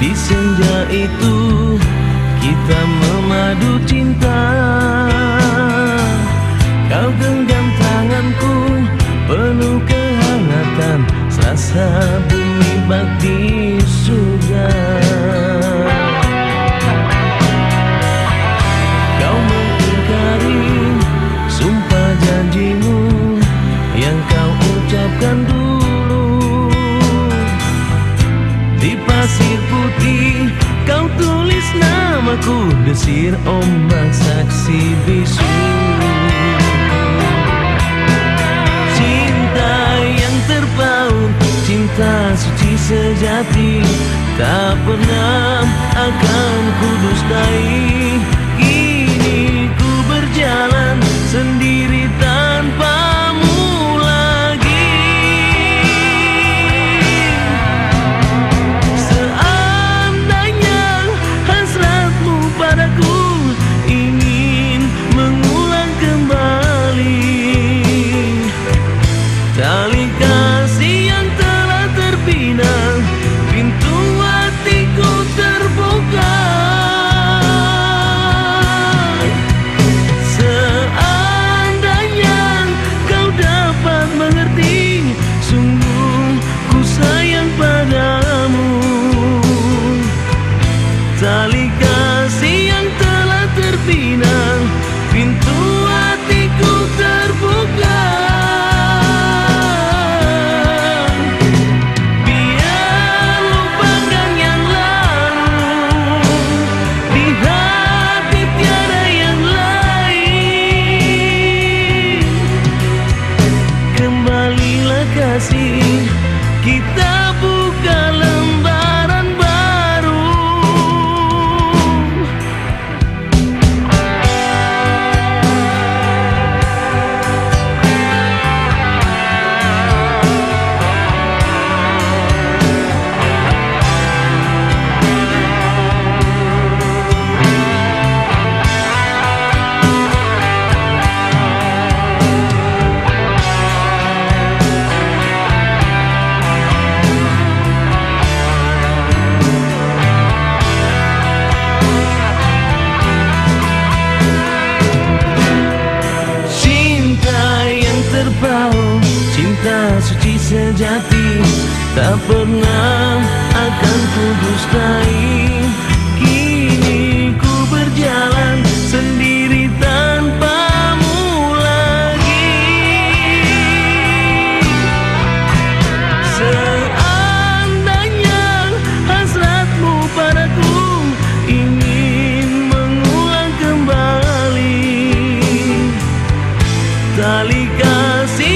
Di senja itu kita memadu cinta. Kau genggam tanganku penuh kehangatan selasa Di pasir putih kau tulis namaku Desir ombak saksi bisu. Cinta yang terpaut Cinta suci sejati Tak pernah akan kudustai pintu Cinta suci sejati Tak pernah akan ku dustai. Kini ku berjalan sendiri tanpamu lagi. Seandainya hasratmu padaku Ingin mengulang kembali. Tali kasih